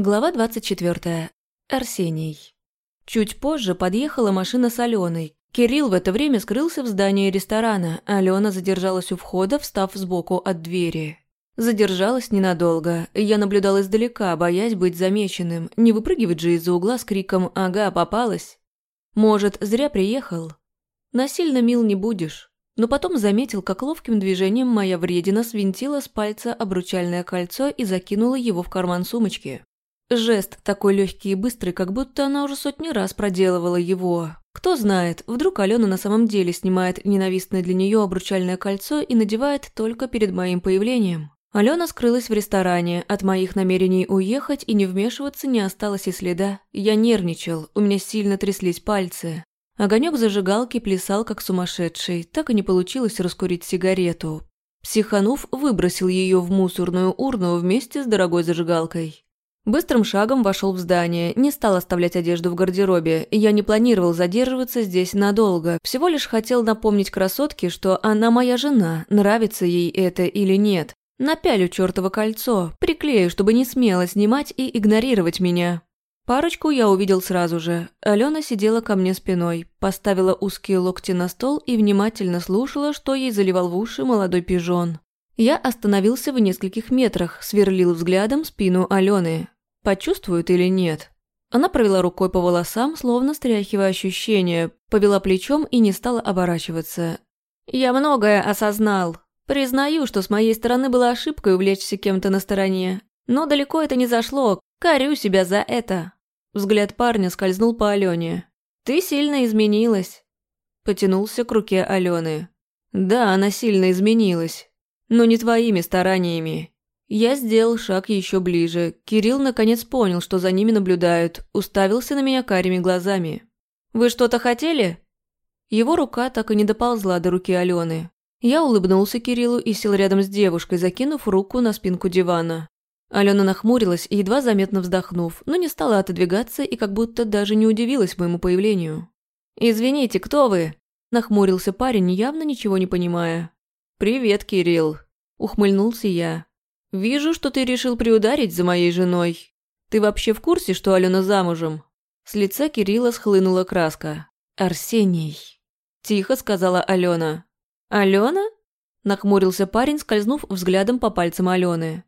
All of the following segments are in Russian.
Глава 24. Арсений. Чуть позже подъехала машина с Аленой. Кирилл в это время скрылся в здании ресторана. Алена задержалась у входа, встав сбоку от двери. Задержалась ненадолго. Я наблюдал издалека, боясь быть замеченным. Не выпрыгивать же из-за угла с криком «Ага, попалась!». Может, зря приехал? Насильно мил не будешь. Но потом заметил, как ловким движением моя вредина свинтила с пальца обручальное кольцо и закинула его в карман сумочки. Жест такой легкий и быстрый, как будто она уже сотни раз проделывала его. Кто знает, вдруг Алена на самом деле снимает ненавистное для нее обручальное кольцо и надевает только перед моим появлением. Алена скрылась в ресторане, от моих намерений уехать и не вмешиваться не осталось и следа. Я нервничал, у меня сильно тряслись пальцы. Огонек зажигалки плясал как сумасшедший, так и не получилось раскурить сигарету. Психанув, выбросил ее в мусорную урну вместе с дорогой зажигалкой. Быстрым шагом вошел в здание, не стал оставлять одежду в гардеробе. Я не планировал задерживаться здесь надолго. Всего лишь хотел напомнить красотке, что она моя жена, нравится ей это или нет. Напялю чертово кольцо, приклею, чтобы не смело снимать и игнорировать меня. Парочку я увидел сразу же. Алена сидела ко мне спиной, поставила узкие локти на стол и внимательно слушала, что ей заливал в уши молодой пижон. Я остановился в нескольких метрах, сверлил взглядом спину Алены почувствует или нет. Она провела рукой по волосам, словно стряхивая ощущения, повела плечом и не стала оборачиваться. «Я многое осознал. Признаю, что с моей стороны была ошибкой увлечься кем-то на стороне. Но далеко это не зашло, корю себя за это». Взгляд парня скользнул по Алене. «Ты сильно изменилась». Потянулся к руке Алены. «Да, она сильно изменилась. Но не твоими стараниями. Я сделал шаг еще ближе. Кирилл наконец понял, что за ними наблюдают, уставился на меня карими глазами. «Вы что-то хотели?» Его рука так и не доползла до руки Алены. Я улыбнулся Кириллу и сел рядом с девушкой, закинув руку на спинку дивана. Алена нахмурилась и едва заметно вздохнув, но не стала отодвигаться и как будто даже не удивилась моему появлению. «Извините, кто вы?» – нахмурился парень, явно ничего не понимая. «Привет, Кирилл», – ухмыльнулся я. «Вижу, что ты решил приударить за моей женой. Ты вообще в курсе, что Алена замужем?» С лица Кирилла схлынула краска. «Арсений», – тихо сказала Алена. «Алена?» – нахмурился парень, скользнув взглядом по пальцам Алены.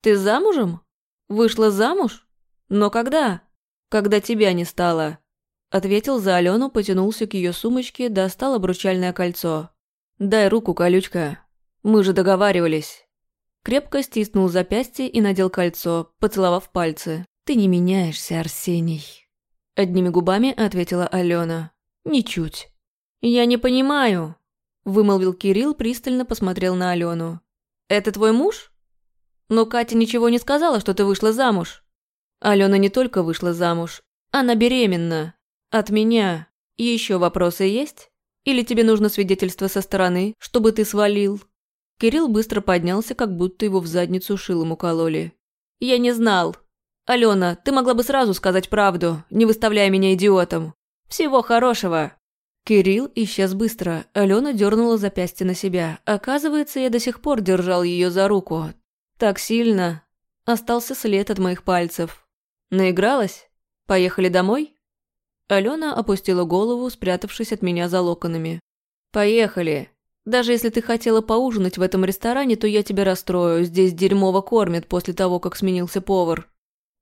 «Ты замужем? Вышла замуж? Но когда?» «Когда тебя не стало», – ответил за Алену, потянулся к ее сумочке, достал обручальное кольцо. «Дай руку, колючка. Мы же договаривались». Крепко стиснул запястье и надел кольцо, поцеловав пальцы. «Ты не меняешься, Арсений». Одними губами ответила Алена. «Ничуть». «Я не понимаю», – вымолвил Кирилл, пристально посмотрел на Алену. «Это твой муж? Но Катя ничего не сказала, что ты вышла замуж». Алена не только вышла замуж, она беременна. От меня. Еще вопросы есть? Или тебе нужно свидетельство со стороны, чтобы ты свалил?» Кирилл быстро поднялся, как будто его в задницу шилом укололи. «Я не знал. Алена, ты могла бы сразу сказать правду, не выставляя меня идиотом. Всего хорошего!» Кирилл исчез быстро. Алена дернула запястье на себя. Оказывается, я до сих пор держал ее за руку. Так сильно. Остался след от моих пальцев. Наигралась? Поехали домой? Алена опустила голову, спрятавшись от меня за локонами. «Поехали. Даже если ты хотела поужинать в этом ресторане, то я тебя расстрою. Здесь дерьмово кормят после того, как сменился повар».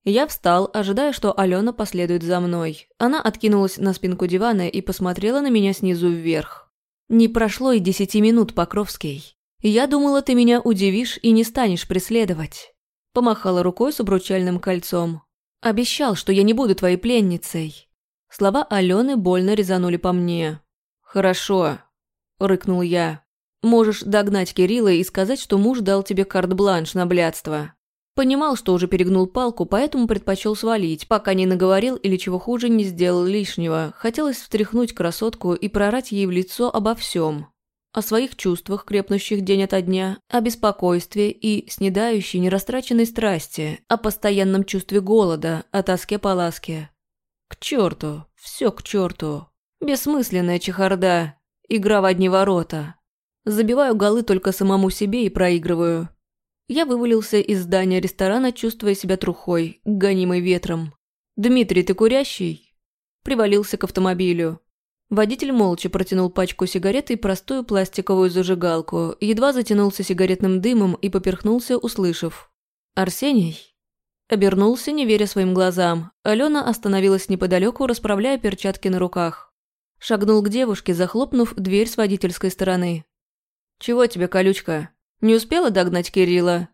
Я встал, ожидая, что Алена последует за мной. Она откинулась на спинку дивана и посмотрела на меня снизу вверх. «Не прошло и десяти минут, Покровский. Я думала, ты меня удивишь и не станешь преследовать». Помахала рукой с обручальным кольцом. «Обещал, что я не буду твоей пленницей». Слова Алены больно резанули по мне. «Хорошо, – рыкнул я. «Можешь догнать Кирилла и сказать, что муж дал тебе карт-бланш на блядство». Понимал, что уже перегнул палку, поэтому предпочел свалить, пока не наговорил или чего хуже не сделал лишнего. Хотелось встряхнуть красотку и прорать ей в лицо обо всем. О своих чувствах, крепнущих день ото дня, о беспокойстве и снедающей нерастраченной страсти, о постоянном чувстве голода, о тоске по ласке. К черту, все к черту. Бессмысленная чехарда, Игра в одни ворота. Забиваю голы только самому себе и проигрываю. Я вывалился из здания ресторана, чувствуя себя трухой, гонимой ветром. «Дмитрий, ты курящий?» Привалился к автомобилю. Водитель молча протянул пачку сигарет и простую пластиковую зажигалку, едва затянулся сигаретным дымом и поперхнулся, услышав. «Арсений?» Обернулся, не веря своим глазам. Алена остановилась неподалеку, расправляя перчатки на руках. Шагнул к девушке, захлопнув дверь с водительской стороны. «Чего тебе, колючка? Не успела догнать Кирилла?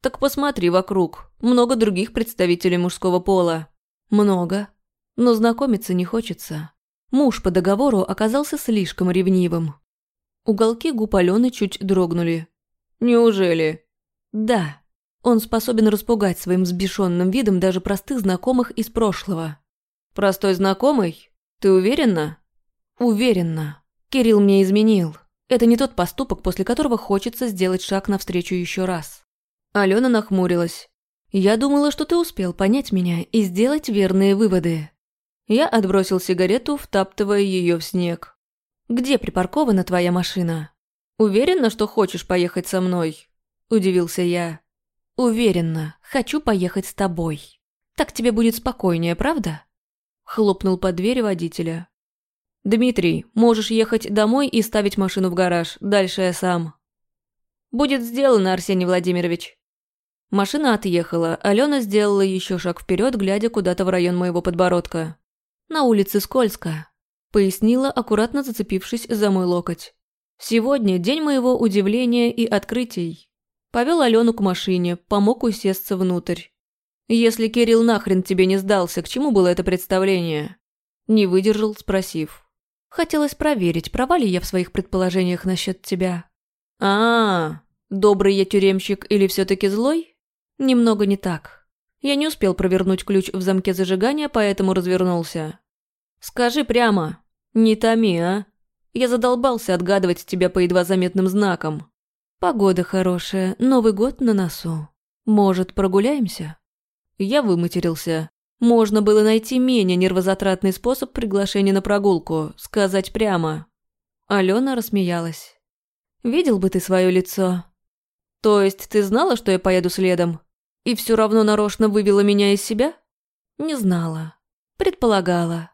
Так посмотри вокруг. Много других представителей мужского пола. Много. Но знакомиться не хочется». Муж по договору оказался слишком ревнивым. Уголки губ Алены чуть дрогнули. «Неужели?» «Да. Он способен распугать своим взбешенным видом даже простых знакомых из прошлого». «Простой знакомый? Ты уверена?» «Уверена. Кирилл мне изменил. Это не тот поступок, после которого хочется сделать шаг навстречу еще раз». Алена нахмурилась. «Я думала, что ты успел понять меня и сделать верные выводы. Я отбросил сигарету, втаптывая ее в снег. «Где припаркована твоя машина?» «Уверена, что хочешь поехать со мной?» – удивился я. «Уверена, хочу поехать с тобой. Так тебе будет спокойнее, правда?» Хлопнул под дверь водителя. «Дмитрий, можешь ехать домой и ставить машину в гараж, дальше я сам». «Будет сделано, Арсений Владимирович». Машина отъехала, Алена сделала еще шаг вперед, глядя куда-то в район моего подбородка. На улице скользко», — пояснила, аккуратно зацепившись за мой локоть. «Сегодня день моего удивления и открытий». Повел Алену к машине, помог усесться внутрь. «Если Кирилл нахрен тебе не сдался, к чему было это представление?» Не выдержал, спросив. «Хотелось проверить, права ли я в своих предположениях насчет тебя». А, -а, а добрый я тюремщик или все таки злой?» «Немного не так. Я не успел провернуть ключ в замке зажигания, поэтому развернулся. «Скажи прямо. Не томи, а? Я задолбался отгадывать тебя по едва заметным знакам. Погода хорошая, Новый год на носу. Может, прогуляемся?» Я выматерился. Можно было найти менее нервозатратный способ приглашения на прогулку, сказать прямо. Алена рассмеялась. «Видел бы ты свое лицо». «То есть ты знала, что я поеду следом?» И все равно нарочно вывела меня из себя? Не знала. Предполагала.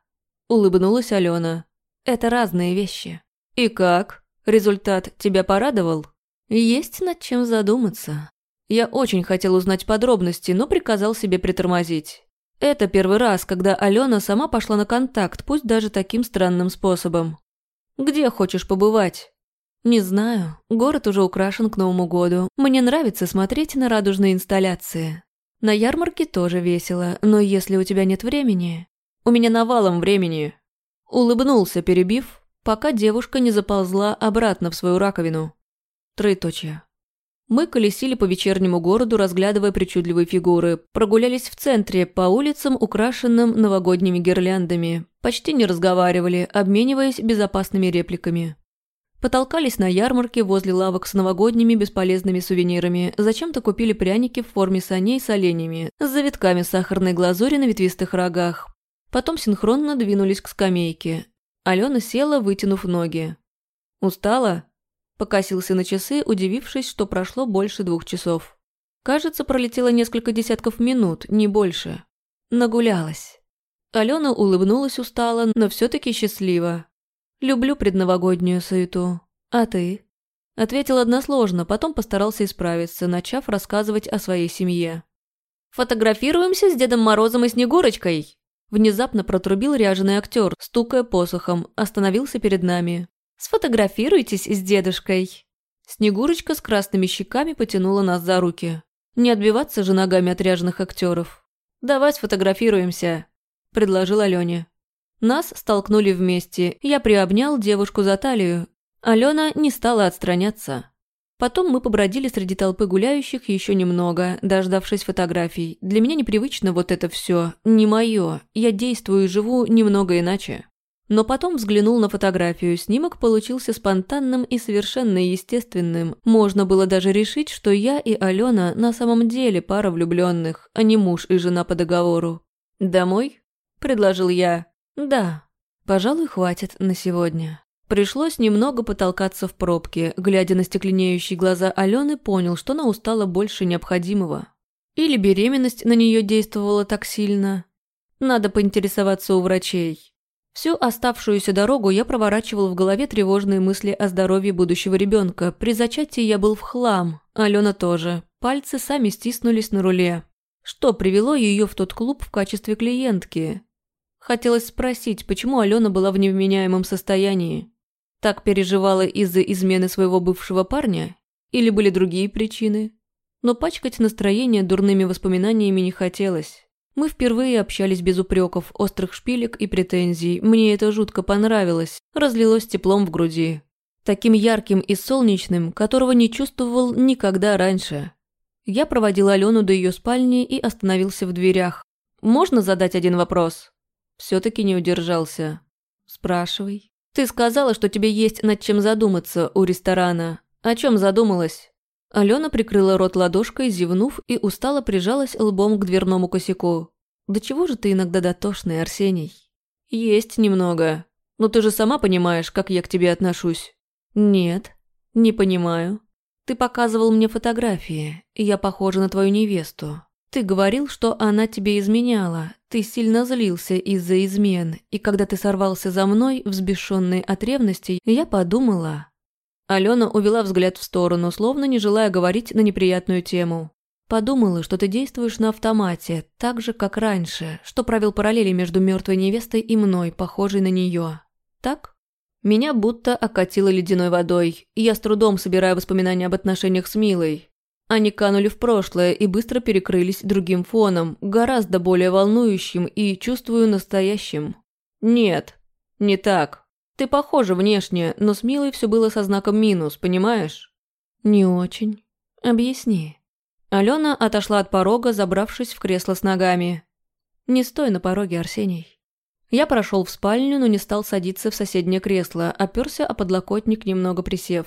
Улыбнулась Алена. Это разные вещи. И как? Результат тебя порадовал? Есть над чем задуматься. Я очень хотел узнать подробности, но приказал себе притормозить. Это первый раз, когда Алена сама пошла на контакт, пусть даже таким странным способом. «Где хочешь побывать?» «Не знаю. Город уже украшен к Новому году. Мне нравится смотреть на радужные инсталляции. На ярмарке тоже весело, но если у тебя нет времени...» «У меня навалом времени!» Улыбнулся, перебив, пока девушка не заползла обратно в свою раковину. Троеточие. Мы колесили по вечернему городу, разглядывая причудливые фигуры, прогулялись в центре, по улицам, украшенным новогодними гирляндами, почти не разговаривали, обмениваясь безопасными репликами. Потолкались на ярмарке возле лавок с новогодними бесполезными сувенирами, зачем-то купили пряники в форме саней с оленями, с завитками сахарной глазури на ветвистых рогах. Потом синхронно двинулись к скамейке. Алена села, вытянув ноги. «Устала?» Покосился на часы, удивившись, что прошло больше двух часов. Кажется, пролетело несколько десятков минут, не больше. Нагулялась. Алена улыбнулась устало, но все таки счастлива. Люблю предновогоднюю суету. А ты?» Ответил односложно, потом постарался исправиться, начав рассказывать о своей семье. «Фотографируемся с Дедом Морозом и Снегурочкой!» Внезапно протрубил ряженый актер, стукая посохом, остановился перед нами. «Сфотографируйтесь с дедушкой!» Снегурочка с красными щеками потянула нас за руки. Не отбиваться же ногами от ряженых актеров. «Давай сфотографируемся», – предложил Алене. Нас столкнули вместе, я приобнял девушку за талию. Алена не стала отстраняться. Потом мы побродили среди толпы гуляющих еще немного, дождавшись фотографий. Для меня непривычно вот это все, не мое. Я действую и живу немного иначе. Но потом взглянул на фотографию. Снимок получился спонтанным и совершенно естественным. Можно было даже решить, что я и Алена на самом деле пара влюбленных, а не муж и жена по договору. «Домой?» – предложил я. «Да, пожалуй, хватит на сегодня». Пришлось немного потолкаться в пробке. Глядя на стекленеющие глаза Алены, понял, что она устала больше необходимого. Или беременность на нее действовала так сильно. Надо поинтересоваться у врачей. Всю оставшуюся дорогу я проворачивал в голове тревожные мысли о здоровье будущего ребенка. При зачатии я был в хлам, Алена тоже. Пальцы сами стиснулись на руле. Что привело ее в тот клуб в качестве клиентки? Хотелось спросить, почему Алена была в невменяемом состоянии. Так переживала из-за измены своего бывшего парня? Или были другие причины? Но пачкать настроение дурными воспоминаниями не хотелось. Мы впервые общались без упреков, острых шпилек и претензий. Мне это жутко понравилось, разлилось теплом в груди. Таким ярким и солнечным, которого не чувствовал никогда раньше. Я проводил Алену до ее спальни и остановился в дверях. «Можно задать один вопрос?» Все-таки не удержался. «Спрашивай». «Ты сказала, что тебе есть над чем задуматься у ресторана. О чем задумалась?» Алена прикрыла рот ладошкой, зевнув, и устало прижалась лбом к дверному косяку. «Да чего же ты иногда дотошный, Арсений?» «Есть немного. Но ты же сама понимаешь, как я к тебе отношусь». «Нет, не понимаю. Ты показывал мне фотографии, и я похожа на твою невесту. Ты говорил, что она тебе изменяла. Ты сильно злился из-за измен, и когда ты сорвался за мной, взбешенный от ревности, я подумала, Алена увела взгляд в сторону, словно не желая говорить на неприятную тему. Подумала, что ты действуешь на автомате, так же, как раньше, что провел параллели между мертвой невестой и мной, похожей на нее. Так? Меня будто окатило ледяной водой, и я с трудом собираю воспоминания об отношениях с Милой. Они канули в прошлое и быстро перекрылись другим фоном, гораздо более волнующим и, чувствую, настоящим. Нет, не так. Ты похожа внешне, но с Милой все было со знаком минус, понимаешь? Не очень. Объясни. Алена отошла от порога, забравшись в кресло с ногами. Не стой на пороге, Арсений. Я прошел в спальню, но не стал садиться в соседнее кресло, оперся о подлокотник, немного присев.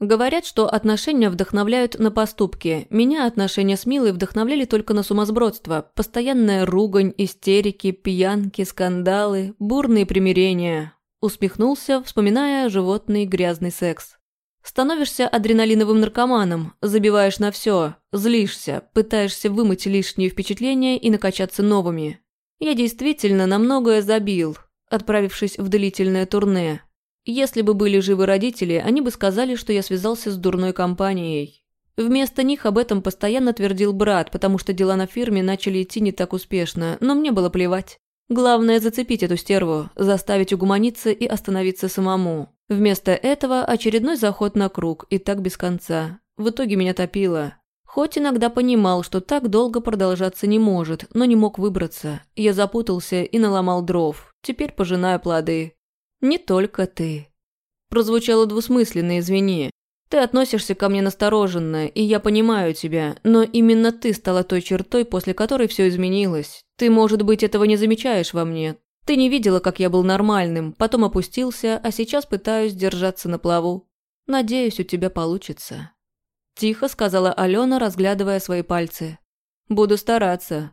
Говорят, что отношения вдохновляют на поступки. Меня отношения с Милой вдохновляли только на сумасбродство. Постоянная ругань, истерики, пьянки, скандалы, бурные примирения. Усмехнулся, вспоминая животный грязный секс. Становишься адреналиновым наркоманом, забиваешь на все, злишься, пытаешься вымыть лишние впечатления и накачаться новыми. Я действительно на многое забил, отправившись в длительное турне. Если бы были живы родители, они бы сказали, что я связался с дурной компанией. Вместо них об этом постоянно твердил брат, потому что дела на фирме начали идти не так успешно, но мне было плевать. Главное зацепить эту стерву, заставить угуманиться и остановиться самому. Вместо этого очередной заход на круг, и так без конца. В итоге меня топило. Хоть иногда понимал, что так долго продолжаться не может, но не мог выбраться. Я запутался и наломал дров. Теперь пожинаю плоды. Не только ты. Прозвучало двусмысленно, извини. Ты относишься ко мне настороженно, и я понимаю тебя, но именно ты стала той чертой, после которой все изменилось. Ты, может быть, этого не замечаешь во мне. Ты не видела, как я был нормальным, потом опустился, а сейчас пытаюсь держаться на плаву. Надеюсь, у тебя получится. Тихо сказала Алена, разглядывая свои пальцы. Буду стараться.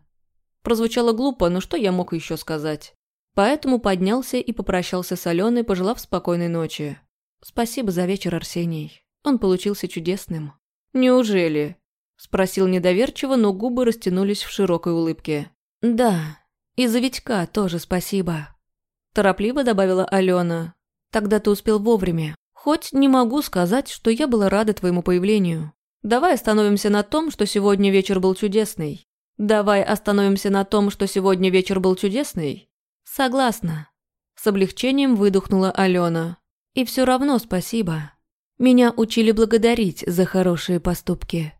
Прозвучало глупо, но что я мог еще сказать? Поэтому поднялся и попрощался с Аленой, пожелав спокойной ночи. Спасибо за вечер, Арсений. Он получился чудесным. «Неужели?» – спросил недоверчиво, но губы растянулись в широкой улыбке. «Да, и за Витька тоже спасибо», – торопливо добавила Алена. «Тогда ты успел вовремя. Хоть не могу сказать, что я была рада твоему появлению. Давай остановимся на том, что сегодня вечер был чудесный. Давай остановимся на том, что сегодня вечер был чудесный. Согласна. С облегчением выдохнула Алена. И все равно спасибо. Меня учили благодарить за хорошие поступки.